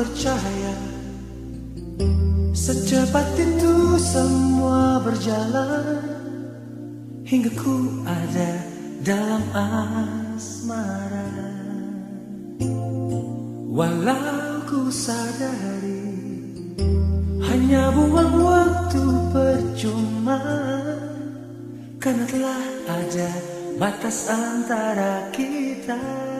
percaya Secepat itu semua berjalan Hingga ku ada dalam asmara. Walau ku sadari Hanya buang waktu percuma. Karena telah ada batas antara kita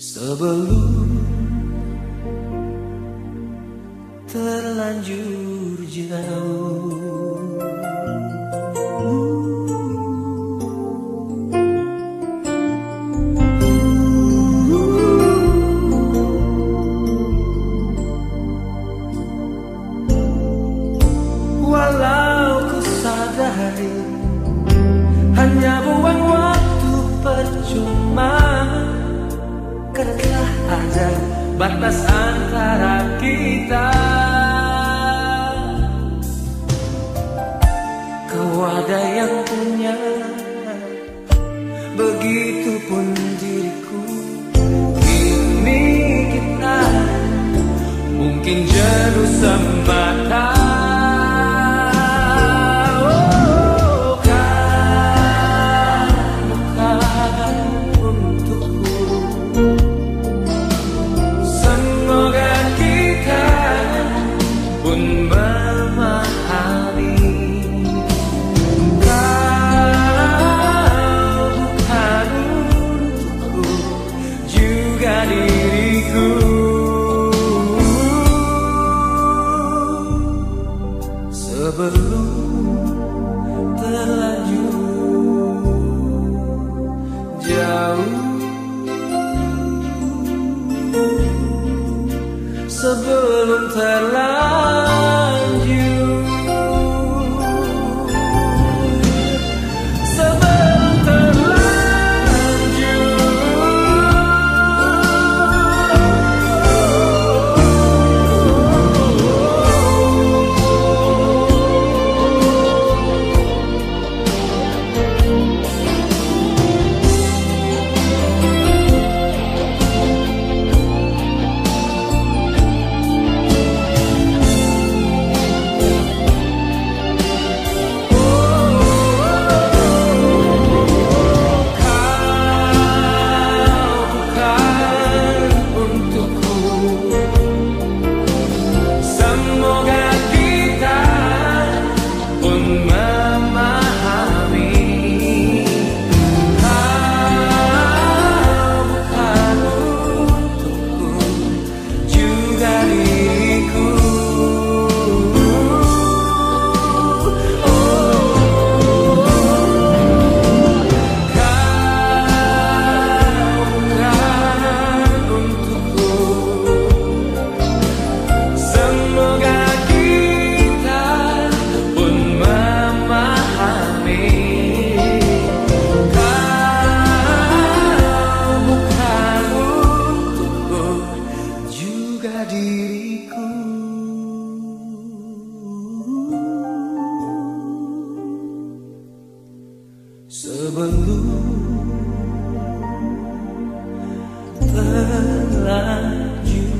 Sebelum terlanjur jauh Walau ku sadari Hanya buang waktu percuma. Karena ada batas antara kita. Kau ada yang punya Begitupun diriku. Kini kita Mungkin jenuh semata jauh sebelum terlanjur sebelum terlanjur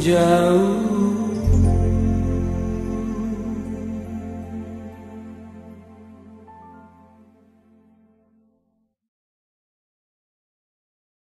jauh